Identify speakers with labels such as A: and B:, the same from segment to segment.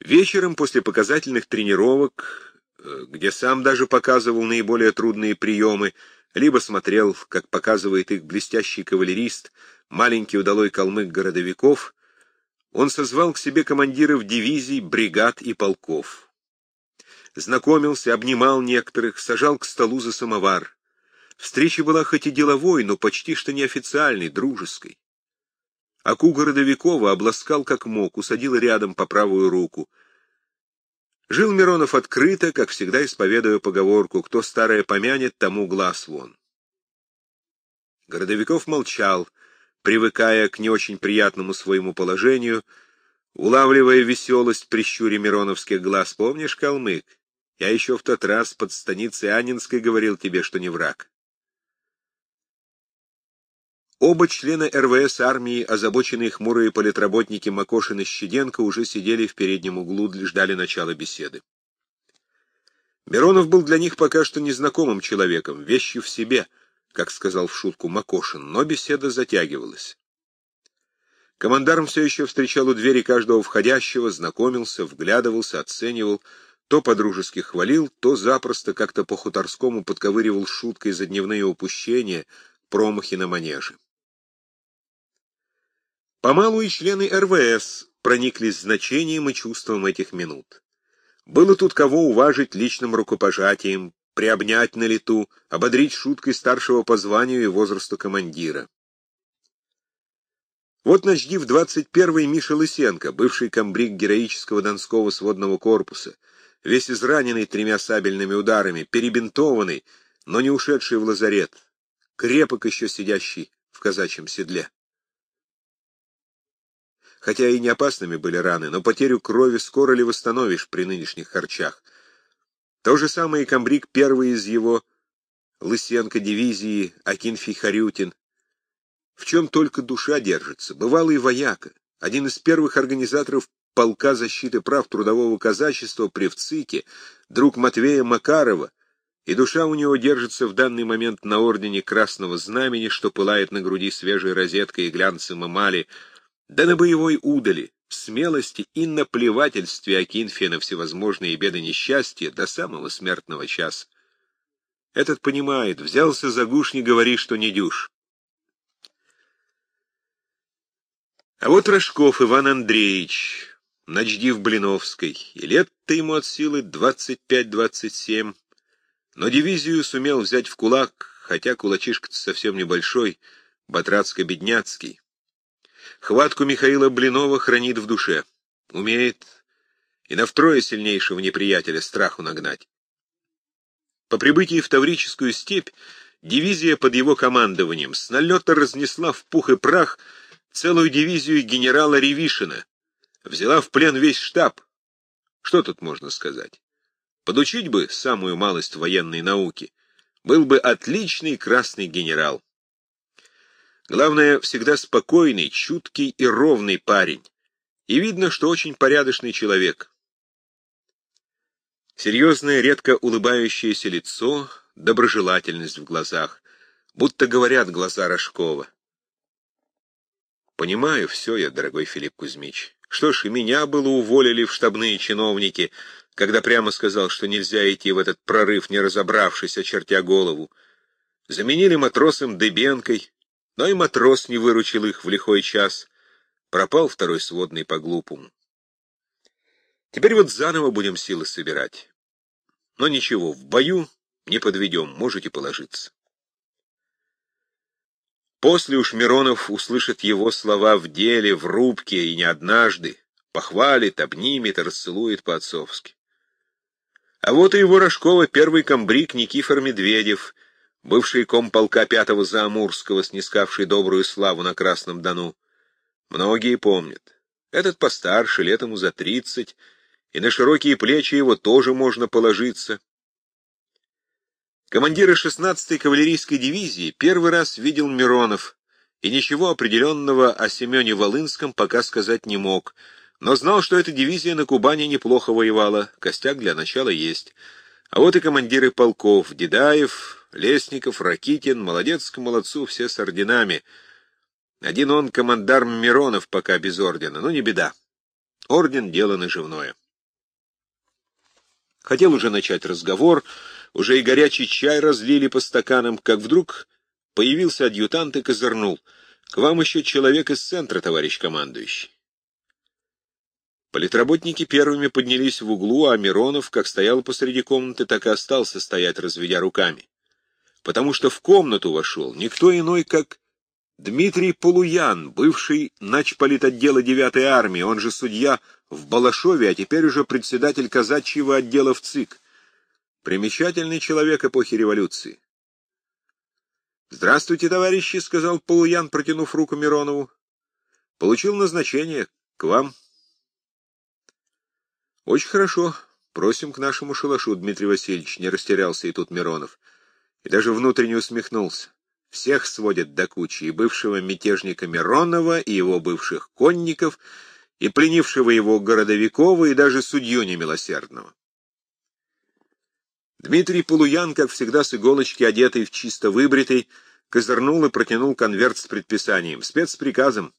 A: Вечером после показательных тренировок, э, где сам даже показывал наиболее трудные приемы, либо смотрел, как показывает их блестящий кавалерист, маленький удалой калмык городовиков, он созвал к себе командиров дивизий, бригад и полков. Знакомился, обнимал некоторых, сажал к столу за самовар. Встреча была хоть и деловой, но почти что неофициальной, дружеской. Аку Городовикова обласкал как мог, усадил рядом по правую руку. Жил Миронов открыто, как всегда исповедуя поговорку «Кто старое помянет, тому глаз вон». Городовиков молчал, привыкая к не очень приятному своему положению, улавливая веселость при щуре мироновских глаз. «Помнишь, калмык? Я еще в тот раз под станицей Анинской говорил тебе, что не враг». Оба члена РВС армии, озабоченные хмурые политработники Макошин и Щеденко, уже сидели в переднем углу, ждали начала беседы. Миронов был для них пока что незнакомым человеком, вещью в себе, как сказал в шутку Макошин, но беседа затягивалась. Командарм все еще встречал у двери каждого входящего, знакомился, вглядывался, оценивал, то подружески хвалил, то запросто как-то по-хуторскому подковыривал шуткой за дневные упущения, промахи на манеже. Помалу и члены РВС прониклись значением и чувством этих минут. Было тут кого уважить личным рукопожатием, приобнять на лету, ободрить шуткой старшего по званию и возрасту командира. Вот начдив 21-й Миша Лысенко, бывший комбриг героического Донского сводного корпуса, весь израненный тремя сабельными ударами, перебинтованный, но не ушедший в лазарет, крепок еще сидящий в казачьем седле хотя и не опасными были раны, но потерю крови скоро ли восстановишь при нынешних харчах. То же самое и комбриг первый из его, Лысенко дивизии, Акинфий Харютин. В чем только душа держится, бывалый вояка, один из первых организаторов полка защиты прав трудового казачества при ВЦИКе, друг Матвея Макарова, и душа у него держится в данный момент на ордене Красного Знамени, что пылает на груди свежей розеткой и глянцем эмали, да на боевой удали, смелости и наплевательстве Акинфия на всевозможные беды несчастья до самого смертного часа. Этот понимает, взялся за гуш, не говори, что не дюш. А вот Рожков Иван Андреевич, начдив Блиновской, и лет-то ему от силы двадцать пять-двадцать семь, но дивизию сумел взять в кулак, хотя кулачишка совсем небольшой, батрацко-бедняцкий. Хватку Михаила Блинова хранит в душе. Умеет и на втрое сильнейшего неприятеля страху нагнать. По прибытии в Таврическую степь дивизия под его командованием с налета разнесла в пух и прах целую дивизию генерала Ревишина, взяла в плен весь штаб. Что тут можно сказать? Подучить бы самую малость военной науки, был бы отличный красный генерал. Главное, всегда спокойный, чуткий и ровный парень. И видно, что очень порядочный человек. Серьезное, редко улыбающееся лицо, доброжелательность в глазах, будто говорят глаза Рожкова. Понимаю все я, дорогой Филипп Кузьмич. Что ж, и меня было уволили в штабные чиновники, когда прямо сказал, что нельзя идти в этот прорыв, не разобравшись, очертя голову. Заменили матросом Дыбенкой, но и матрос не выручил их в лихой час. Пропал второй сводный по-глупому. Теперь вот заново будем силы собирать. Но ничего, в бою не подведем, можете положиться. После уж Миронов услышит его слова в деле, в рубке, и не однажды. Похвалит, обнимет, расцелует по-отцовски. А вот и его Рожкова первый комбриг Никифор Медведев — бывший комполка пятого Заамурского, снискавший добрую славу на Красном Дону. Многие помнят. Этот постарше, лет ему за тридцать, и на широкие плечи его тоже можно положиться. Командира 16-й кавалерийской дивизии первый раз видел Миронов, и ничего определенного о Семене Волынском пока сказать не мог, но знал, что эта дивизия на Кубани неплохо воевала, костяк для начала есть. А вот и командиры полков Дедаев, Лесников, Ракитин, молодец к молодцу, все с орденами. Один он, командарм Миронов, пока без ордена, но не беда. Орден — дело наживное. Хотел уже начать разговор, уже и горячий чай разлили по стаканам, как вдруг появился адъютант и козырнул. «К вам еще человек из центра, товарищ командующий». Политработники первыми поднялись в углу, а Миронов, как стоял посреди комнаты, так и остался стоять, разведя руками. Потому что в комнату вошел никто иной, как Дмитрий Полуян, бывший начполитотдела 9-й армии, он же судья в Балашове, а теперь уже председатель казачьего отдела в ЦИК. Примечательный человек эпохи революции. «Здравствуйте, товарищи», — сказал Полуян, протянув руку Миронову. «Получил назначение. К вам». Очень хорошо. Просим к нашему шалашу, Дмитрий Васильевич, не растерялся и тут Миронов. И даже внутренне усмехнулся. Всех сводят до кучи, и бывшего мятежника Миронова, и его бывших конников, и пленившего его Городовикова, и даже судью немилосердного. Дмитрий Полуян, как всегда с иголочки одетый в чисто выбритый, козырнул и протянул конверт с предписанием, спецприказом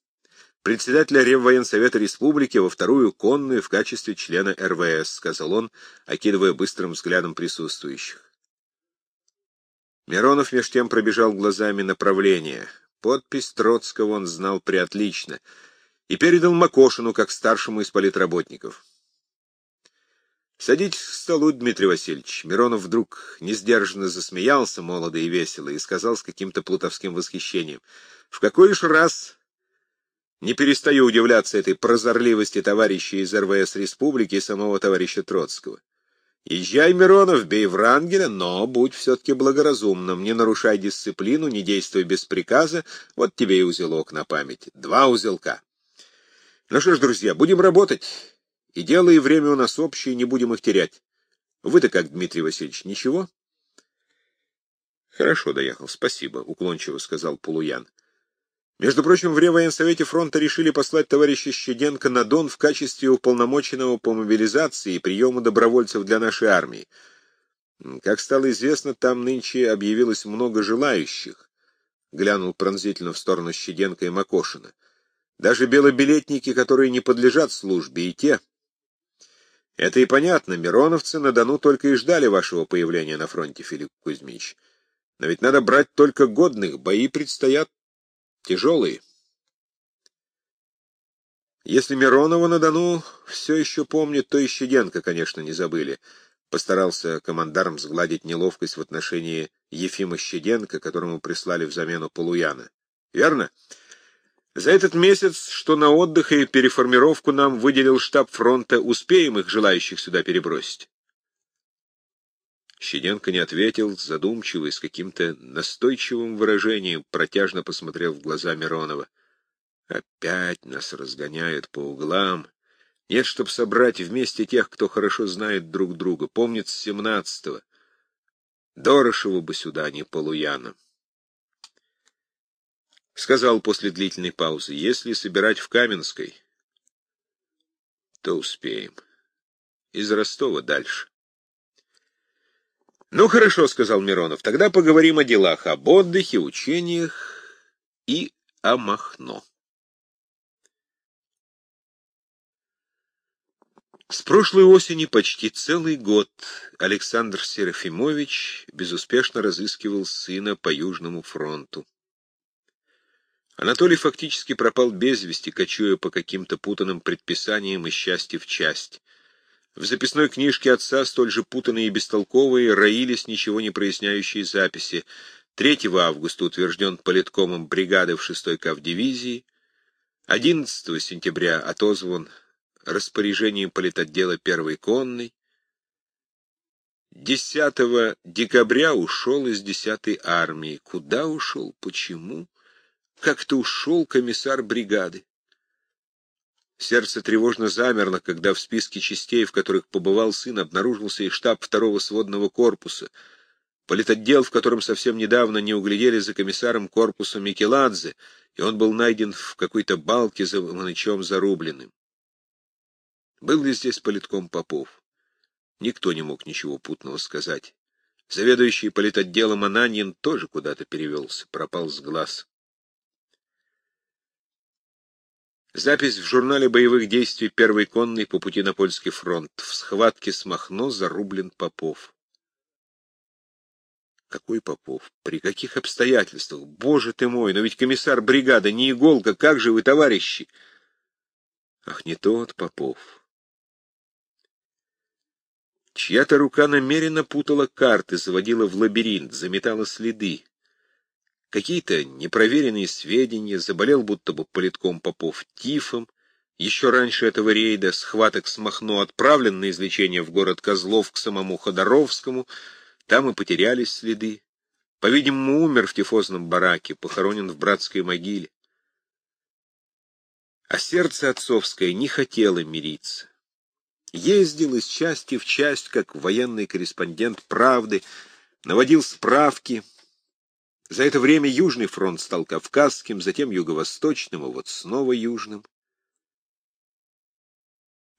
A: председателя Реввоенсовета Республики во вторую конную в качестве члена РВС, сказал он, окидывая быстрым взглядом присутствующих. Миронов меж тем пробежал глазами направление. Подпись Троцкого он знал преотлично и передал Макошину как старшему из политработников. «Садитесь к столу, Дмитрий Васильевич». Миронов вдруг несдержанно засмеялся, молодо и весело, и сказал с каким-то плутовским восхищением. «В какой ж раз не перестаю удивляться этой прозорливости товарища из РВС Республики и самого товарища Троцкого. Езжай, Миронов, бей Врангеля, но будь все-таки благоразумным, не нарушай дисциплину, не действуй без приказа, вот тебе и узелок на память. Два узелка. Ну что ж, друзья, будем работать. И дело, и время у нас общее, не будем их терять. Вы-то как, Дмитрий Васильевич, ничего? Хорошо доехал, спасибо, уклончиво сказал Полуян. Между прочим, в Реввоенсовете фронта решили послать товарища Щеденко на Дон в качестве уполномоченного по мобилизации и приему добровольцев для нашей армии. Как стало известно, там нынче объявилось много желающих. Глянул пронзительно в сторону Щеденко и Макошина. Даже белобилетники, которые не подлежат службе, и те. Это и понятно, мироновцы на Дону только и ждали вашего появления на фронте, Филипп Кузьмич. Но ведь надо брать только годных, бои предстоят Тяжелые. Если Миронова на Дону все еще помнит, то и Щеденко, конечно, не забыли. Постарался командарм сгладить неловкость в отношении Ефима Щеденко, которому прислали в замену Полуяна. Верно? За этот месяц, что на отдых и переформировку нам выделил штаб фронта, успеем их желающих сюда перебросить? Щеденко не ответил, задумчивый, с каким-то настойчивым выражением, протяжно посмотрел в глаза Миронова. Опять нас разгоняют по углам. Нет, чтоб собрать вместе тех, кто хорошо знает друг друга. Помнит с семнадцатого. Дорошеву бы сюда, а не Полуяна. Сказал после длительной паузы, если собирать в Каменской, то успеем. Из Ростова дальше. «Ну, хорошо», — сказал Миронов, — «тогда поговорим о делах, об отдыхе, учениях и о Махно». С прошлой осени почти целый год Александр Серафимович безуспешно разыскивал сына по Южному фронту. Анатолий фактически пропал без вести, кочуя по каким-то путанным предписаниям и счастья в часть. В записной книжке отца, столь же путанные и бестолковые, роились ничего не проясняющие записи. 3 августа утвержден политкомом бригады в 6-й кавдивизии, 11 сентября отозван распоряжением политотдела 1-й конной, 10 декабря ушел из 10-й армии. Куда ушел? Почему? Как-то ушел комиссар бригады. Сердце тревожно замерло, когда в списке частей, в которых побывал сын, обнаружился и штаб второго сводного корпуса, политотдел, в котором совсем недавно не углядели за комиссаром корпуса Микеладзе, и он был найден в какой-то балке за манычом зарубленным. Был ли здесь политком Попов? Никто не мог ничего путного сказать. Заведующий политотделом Ананьин тоже куда-то перевелся, пропал с глаз. Запись в журнале боевых действий первой конной по пути на польский фронт. В схватке с Махно зарублен Попов. Какой Попов? При каких обстоятельствах? Боже ты мой, но ведь комиссар бригады не иголка, как же вы, товарищи? Ах, не тот Попов. Чья-то рука намеренно путала карты, заводила в лабиринт, заметала следы. Какие-то непроверенные сведения, заболел будто бы политком Попов тифом, еще раньше этого рейда схваток с Махно отправлен на излечение в город Козлов к самому Ходоровскому — там и потерялись следы. По-видимому, умер в тифозном бараке, похоронен в братской могиле. А сердце отцовское не хотело мириться. Ездил из части в часть, как военный корреспондент «Правды», наводил справки. За это время Южный фронт стал Кавказским, затем Юго-Восточным, а вот снова Южным.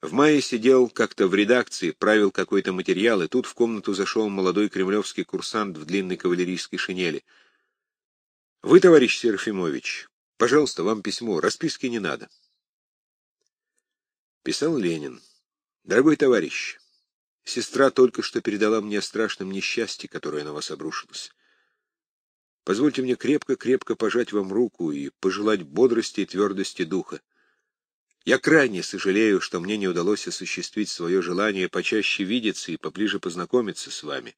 A: В мае сидел как-то в редакции, правил какой-то материал, и тут в комнату зашел молодой кремлевский курсант в длинной кавалерийской шинели. — Вы, товарищ Серафимович, пожалуйста, вам письмо, расписки не надо. Писал Ленин. — Дорогой товарищ, сестра только что передала мне о страшном несчастье, которое на вас обрушилось. Позвольте мне крепко-крепко пожать вам руку и пожелать бодрости и твердости духа. Я крайне сожалею, что мне не удалось осуществить свое желание почаще видеться и поближе познакомиться с вами.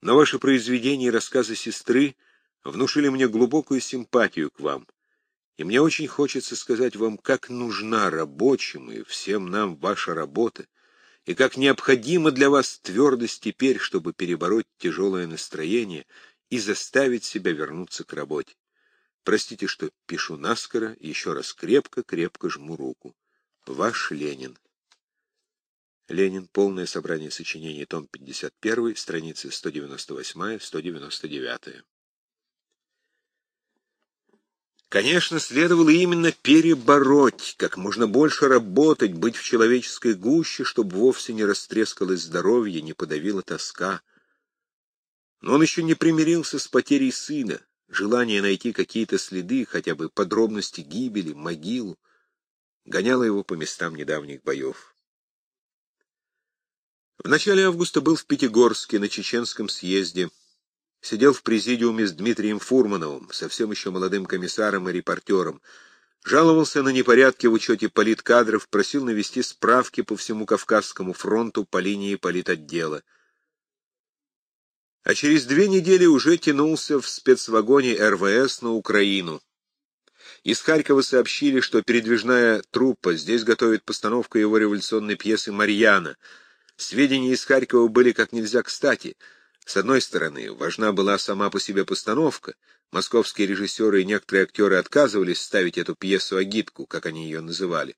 A: Но ваши произведения и рассказы сестры внушили мне глубокую симпатию к вам, и мне очень хочется сказать вам, как нужна рабочим и всем нам ваша работа, и как необходима для вас твердость теперь, чтобы перебороть тяжелое настроение и заставить себя вернуться к работе. Простите, что пишу наскоро, еще раз крепко-крепко жму руку. Ваш Ленин. Ленин. Полное собрание сочинений. Том 51. Страницы 198-199. Конечно, следовало именно перебороть, как можно больше работать, быть в человеческой гуще, чтобы вовсе не растрескалось здоровье, не подавила тоска. Но он еще не примирился с потерей сына, Желание найти какие-то следы, хотя бы подробности гибели, могилу, гоняло его по местам недавних боев. В начале августа был в Пятигорске на Чеченском съезде. Сидел в президиуме с Дмитрием Фурмановым, совсем еще молодым комиссаром и репортером. Жаловался на непорядки в учете политкадров, просил навести справки по всему Кавказскому фронту по линии политотдела а через две недели уже тянулся в спецвагоне РВС на Украину. Из Харькова сообщили, что передвижная труппа здесь готовит постановку его революционной пьесы «Марьяна». Сведения из Харькова были как нельзя кстати. С одной стороны, важна была сама по себе постановка. Московские режиссеры и некоторые актеры отказывались ставить эту пьесу-агитку, как они ее называли.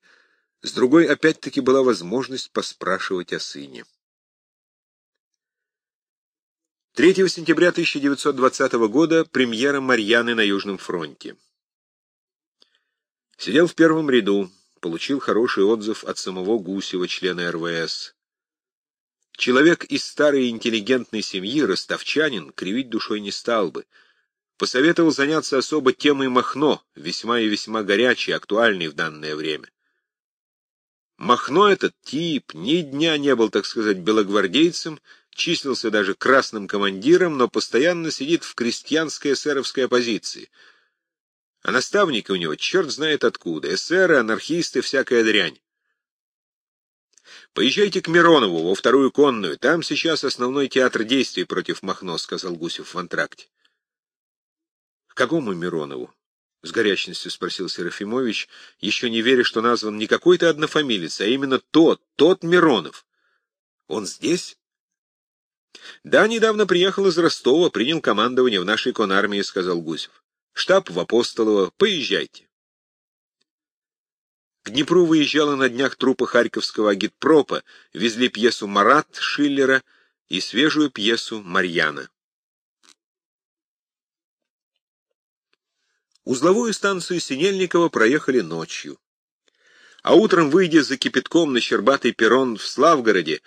A: С другой, опять-таки, была возможность поспрашивать о сыне. 3 сентября 1920 года премьера Марьяны на Южном фронте. Сидел в первом ряду, получил хороший отзыв от самого Гусева, члена РВС. Человек из старой интеллигентной семьи, ростовчанин, кривить душой не стал бы. Посоветовал заняться особо темой Махно, весьма и весьма горячей, актуальной в данное время. Махно этот тип ни дня не был, так сказать, белогвардейцем, числился даже красным командиром, но постоянно сидит в крестьянской эсеровской оппозиции. А наставники у него черт знает откуда, эсеры, анархисты, всякая дрянь. «Поезжайте к Миронову, во вторую конную, там сейчас основной театр действий против Махно», — сказал Гусев в антракте. «К какому Миронову?» — с горячностью спросил Серафимович, еще не веря, что назван не какой-то однофамилец, а именно тот, тот Миронов. «Он здесь?» Да, недавно приехал из Ростова, принял командование в нашей конармии, сказал Гусев. Штаб в Апостолово, поезжайте. К Днепру выезжала на днях труппа Харьковского агитпропа, везли пьесу «Марат» Шиллера и свежую пьесу «Марьяна». Узловую станцию Синельникова проехали ночью. А утром, выйдя за кипятком на Щербатый перрон в Славгороде,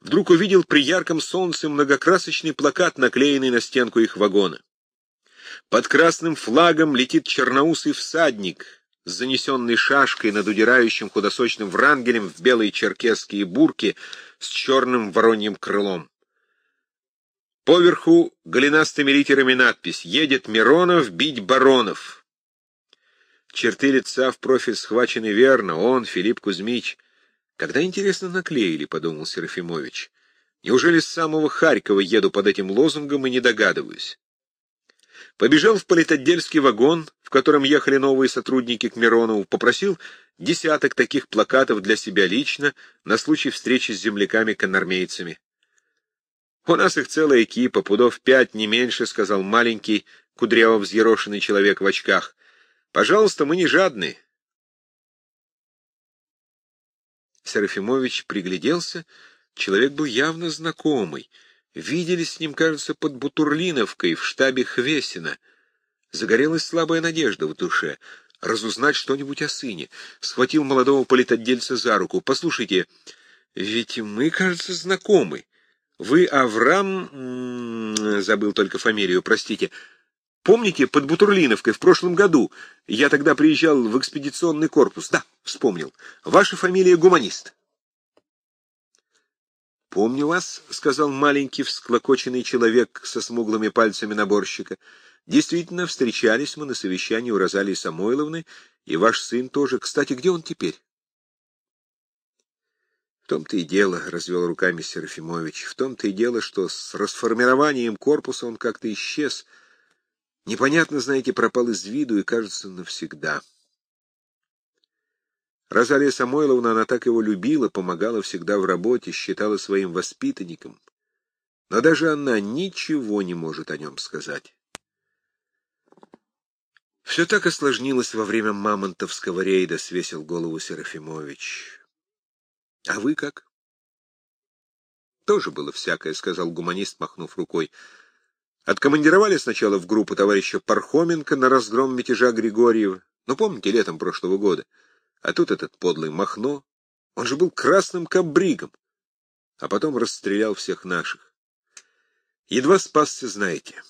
A: вдруг увидел при ярком солнце многокрасочный плакат, наклеенный на стенку их вагона. Под красным флагом летит черноусый всадник, с занесенной шашкой над удирающим худосочным врангелем в белые черкесские бурки с черным вороньим крылом. Поверху голенастыми литерами надпись «Едет Миронов бить баронов». Черты лица в профиль схвачены верно, он, Филипп Кузьмич. Когда, интересно, наклеили, — подумал Серафимович. Неужели с самого Харькова еду под этим лозунгом и не догадываюсь? Побежал в политотдельский вагон, в котором ехали новые сотрудники к Миронову, попросил десяток таких плакатов для себя лично на случай встречи с земляками-конармейцами. «У нас их целая экипа, пудов пять, не меньше», — сказал маленький, кудряво взъерошенный человек в очках. «Пожалуйста, мы не жадны». Серафимович пригляделся. Человек был явно знакомый — Виделись с ним, кажется, под Бутурлиновкой в штабе Хвесина. Загорелась слабая надежда в душе разузнать что-нибудь о сыне. Схватил молодого политотдельца за руку. «Послушайте, ведь мы, кажется, знакомы. Вы Авраам... забыл только фамилию, простите. Помните, под Бутурлиновкой в прошлом году? Я тогда приезжал в экспедиционный корпус. Да, вспомнил. Ваша фамилия гуманист». «Помню вас», — сказал маленький всклокоченный человек со смуглыми пальцами наборщика. «Действительно, встречались мы на совещании у Розалии Самойловны, и ваш сын тоже. Кстати, где он теперь?» «В том-то и дело», — развел руками Серафимович, — «в том-то и дело, что с расформированием корпуса он как-то исчез. Непонятно, знаете, пропал из виду и, кажется, навсегда». Розалия Самойловна, она так его любила, помогала всегда в работе, считала своим воспитанником. Но даже она ничего не может о нем сказать. Все так осложнилось во время мамонтовского рейда, свесил голову Серафимович. А вы как? Тоже было всякое, сказал гуманист, махнув рукой. Откомандировали сначала в группу товарища Пархоменко на разгром мятежа Григорьева. Ну, помните, летом прошлого года. А тут этот подлый Махно, он же был красным кабригом, а потом расстрелял всех наших. Едва спасся, знаете.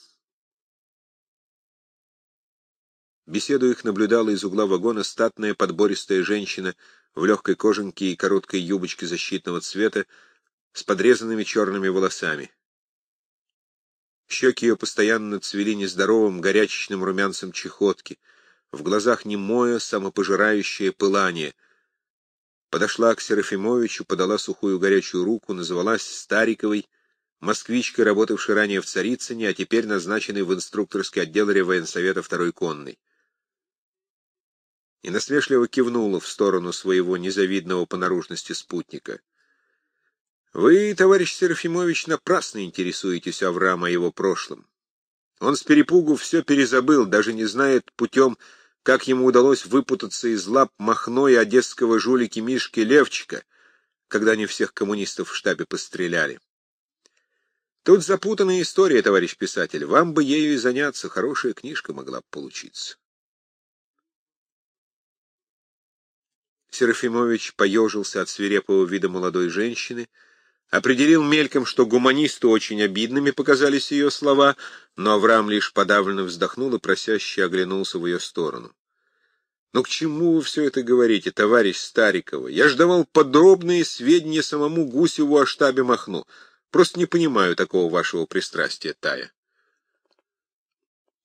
A: Беседу их наблюдала из угла вагона статная подбористая женщина в легкой кожанке и короткой юбочке защитного цвета с подрезанными черными волосами. Щеки ее постоянно цвели нездоровым горячечным румянцем чехотки — в глазах немое, самопожирающее пылание. Подошла к Серафимовичу, подала сухую горячую руку, называлась Стариковой, москвичкой, работавшей ранее в Царицыне, а теперь назначенной в инструкторский отдел реввоенсовета второй конной. И насмешливо кивнула в сторону своего незавидного по наружности спутника. «Вы, товарищ Серафимович, напрасно интересуетесь Авраама его прошлым. Он с перепугу все перезабыл, даже не знает путем как ему удалось выпутаться из лап Махно и одесского жулики Мишки Левчика, когда они всех коммунистов в штабе постреляли. Тут запутанная история, товарищ писатель. Вам бы ею и заняться, хорошая книжка могла бы получиться. Серафимович поежился от свирепого вида молодой женщины, определил мельком, что гуманисту очень обидными показались ее слова, но Авраам лишь подавленно вздохнул и просяще оглянулся в ее сторону. «Но к чему вы все это говорите, товарищ Старикова? Я ж давал подробные сведения самому Гусеву о штабе Махну. Просто не понимаю такого вашего пристрастия, Тая».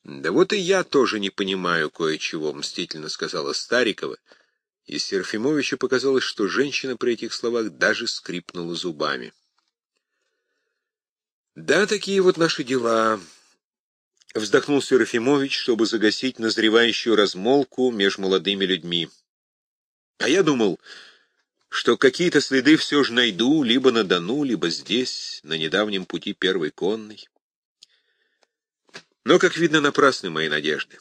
A: «Да вот и я тоже не понимаю кое-чего», — мстительно сказала Старикова, — и Серафимовичу показалось, что женщина при этих словах даже скрипнула зубами. «Да, такие вот наши дела», — вздохнул Серафимович, чтобы загасить назревающую размолку между молодыми людьми. «А я думал, что какие-то следы все же найду либо на Дону, либо здесь, на недавнем пути первой конной. Но, как видно, напрасны мои надежды.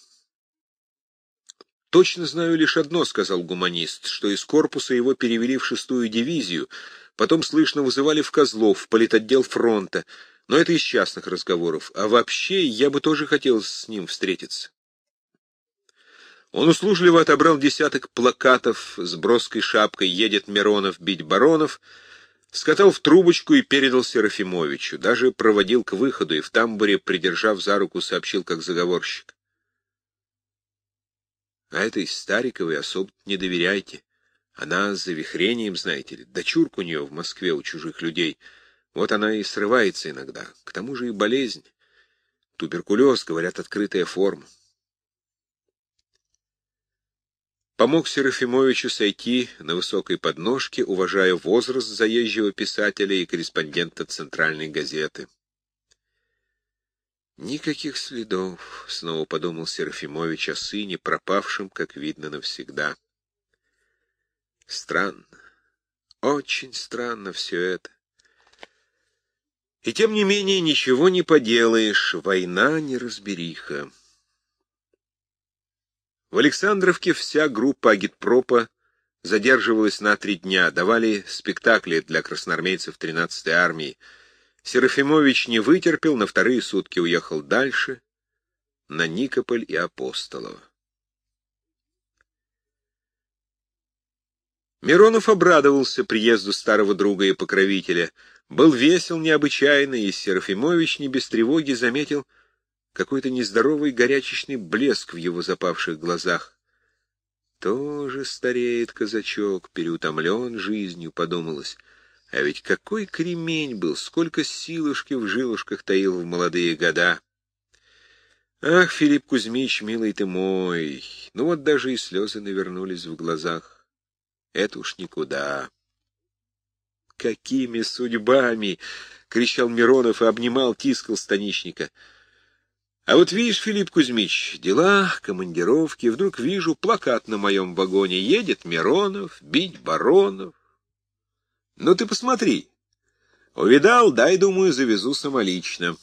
A: «Точно знаю лишь одно», — сказал гуманист, — «что из корпуса его перевели в шестую дивизию, потом, слышно, вызывали в Козлов, в политотдел фронта, но это из частных разговоров, а вообще я бы тоже хотел с ним встретиться». Он услужливо отобрал десяток плакатов с броской шапкой «Едет Миронов бить баронов», скатал в трубочку и передал Серафимовичу, даже проводил к выходу и в тамбуре, придержав за руку, сообщил как заговорщик. А этой Стариковой особо не доверяйте. Она с завихрением, знаете ли, дочурка у нее в Москве у чужих людей. Вот она и срывается иногда. К тому же и болезнь. Туберкулез, говорят, открытая форма. Помог Серафимовичу сойти на высокой подножке, уважая возраст заезжего писателя и корреспондента Центральной газеты. Никаких следов, — снова подумал Серафимович о сыне, пропавшем, как видно, навсегда. Странно, очень странно все это. И тем не менее ничего не поделаешь, война неразбериха. В Александровке вся группа агитпропа задерживалась на три дня, давали спектакли для красноармейцев 13-й армии. Серафимович не вытерпел, на вторые сутки уехал дальше, на Никополь и Апостолово. Миронов обрадовался приезду старого друга и покровителя, был весел необычайно, и Серафимович не без тревоги заметил какой-то нездоровый горячечный блеск в его запавших глазах. Тоже стареет казачок, переутомлен жизнью, подумалось. А ведь какой кремень был, сколько силушки в жилушках таил в молодые года. Ах, Филипп Кузьмич, милый ты мой, ну вот даже и слезы навернулись в глазах. Это уж никуда. «Какими судьбами!» — кричал Миронов и обнимал, тискал станичника. «А вот видишь, Филипп Кузьмич, дела, командировки, вдруг вижу плакат на моем вагоне. Едет Миронов, бить баронов. Ну ты посмотри. Увидал, дай, думаю, завезу самолично».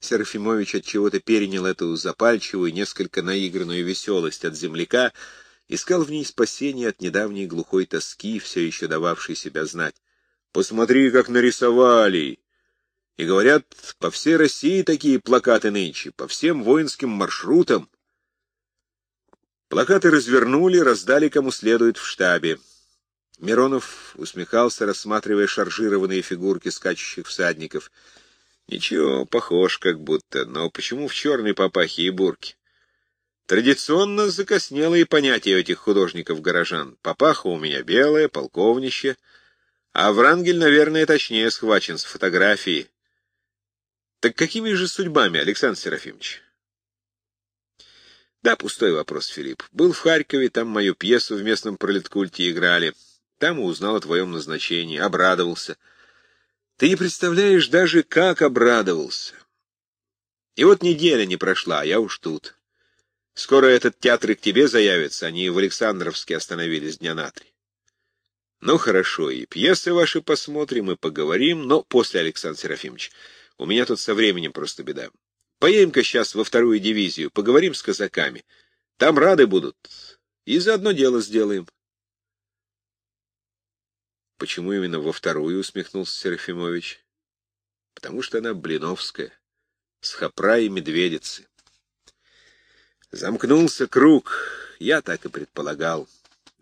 A: Серафимович отчего-то перенял эту запальчивую, несколько наигранную веселость от земляка — искал в ней спасение от недавней глухой тоски, все еще дававшей себя знать. «Посмотри, как нарисовали!» И говорят, по всей России такие плакаты нынче, по всем воинским маршрутам. Плакаты развернули, раздали кому следует в штабе. Миронов усмехался, рассматривая шаржированные фигурки скачущих всадников. Ничего, похож как будто, но почему в черной папахе и бурке? Традиционно закоснелые понятия этих художников-горожан. Папаха у меня белая, полковнище, а Врангель, наверное, точнее схвачен с фотографии. Так какими же судьбами, Александр Серафимович? Да, пустой вопрос, Филипп. Был в Харькове, там мою пьесу в местном пролеткульте играли. Там узнал о твоем назначении, обрадовался. Ты не представляешь даже, как обрадовался. И вот неделя не прошла, а я уж тут. Скоро этот театр и к тебе заявится, они в Александровске остановились дня на три. Ну, хорошо, и пьесы ваши посмотрим, и поговорим, но после, Александр Серафимович. У меня тут со временем просто беда. Поедем-ка сейчас во вторую дивизию, поговорим с казаками. Там рады будут, и заодно дело сделаем. Почему именно во вторую, усмехнулся Серафимович? Потому что она блиновская, с хапра и медведицы. Замкнулся круг, я так и предполагал.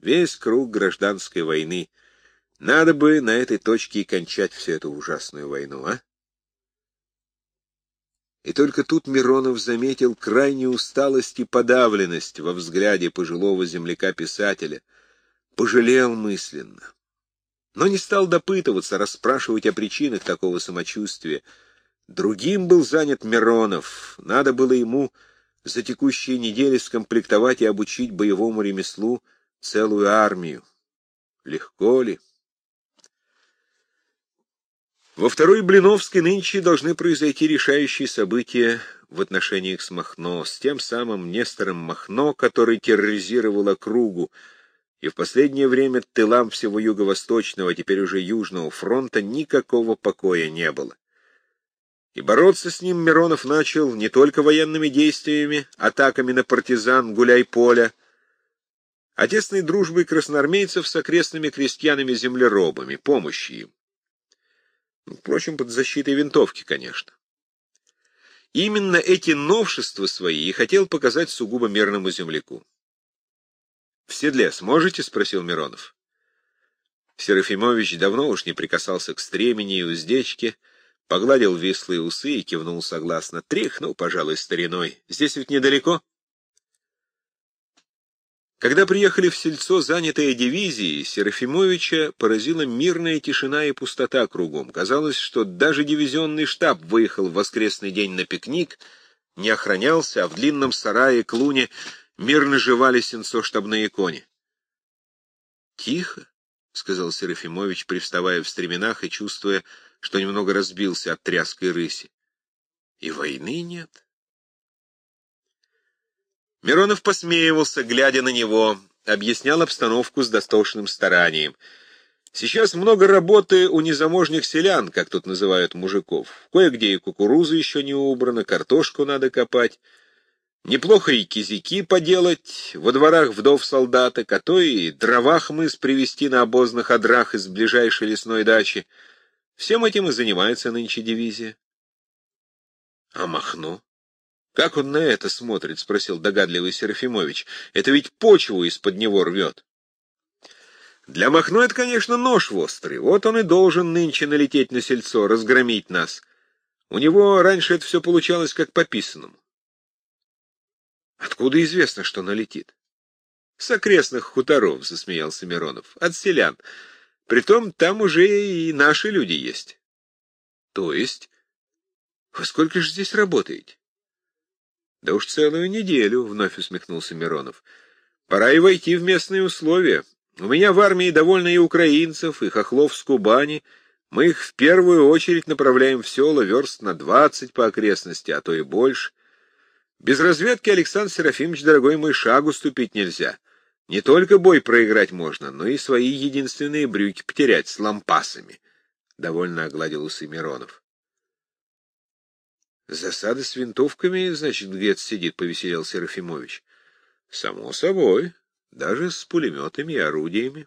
A: Весь круг гражданской войны. Надо бы на этой точке и кончать всю эту ужасную войну, а? И только тут Миронов заметил крайнюю усталость и подавленность во взгляде пожилого земляка-писателя. Пожалел мысленно. Но не стал допытываться, расспрашивать о причинах такого самочувствия. Другим был занят Миронов. Надо было ему за текущие недели скомплектовать и обучить боевому ремеслу целую армию. Легко ли? Во второй Блиновской нынче должны произойти решающие события в отношениях с Махно, с тем самым Нестором Махно, который терроризировал округу, и в последнее время тылам всего юго-восточного, теперь уже южного фронта никакого покоя не было. И бороться с ним Миронов начал не только военными действиями, атаками на партизан Гуляй-Поля, а тесной дружбой красноармейцев с окрестными крестьянами-землеробами, помощью им. Впрочем, под защитой винтовки, конечно. Именно эти новшества свои и хотел показать сугубо мирному земляку. — В седле сможете? — спросил Миронов. Серафимович давно уж не прикасался к стремени и уздечке, — Погладил вислые усы и кивнул согласно. Тряхнул, пожалуй, стариной. Здесь ведь недалеко. Когда приехали в сельцо, занятые дивизией, Серафимовича поразила мирная тишина и пустота кругом. Казалось, что даже дивизионный штаб выехал в воскресный день на пикник, не охранялся, а в длинном сарае клуне мирно жевали сенцо-штабные кони. «Тихо», — сказал Серафимович, привставая в стременах и чувствуя, что немного разбился от тряской рыси. «И войны нет». Миронов посмеивался, глядя на него, объяснял обстановку с достошным старанием. Сейчас много работы у незаможних селян, как тут называют мужиков. Кое-где и кукуруза еще не убрана, картошку надо копать. Неплохо и кизики поделать, во дворах вдов солдата, а то и дрова хмыз привезти на обозных одрах из ближайшей лесной дачи. Всем этим и занимается нынче дивизия. А Махно? «Как он на это смотрит?» — спросил догадливый Серафимович. «Это ведь почву из-под него рвет». «Для Махно это, конечно, нож острый. Вот он и должен нынче налететь на сельцо, разгромить нас. У него раньше это все получалось как по писанному». «Откуда известно, что налетит?» «С окрестных хуторов», — засмеялся Миронов. «От селян. Притом там уже и наши люди есть». «То есть? Вы сколько же здесь работаете?» Да уж целую неделю, — вновь усмехнулся Миронов. Пора и войти в местные условия. У меня в армии довольно и украинцев, и хохлов с Кубани. Мы их в первую очередь направляем в села верст на двадцать по окрестности, а то и больше. Без разведки, Александр Серафимович, дорогой мой, шагу ступить нельзя. Не только бой проиграть можно, но и свои единственные брюки потерять с лампасами. Довольно огладил усы Миронов. Засада с винтовками, значит, где-то сидит, — повеселел Серафимович. Само собой, даже с пулеметами и орудиями.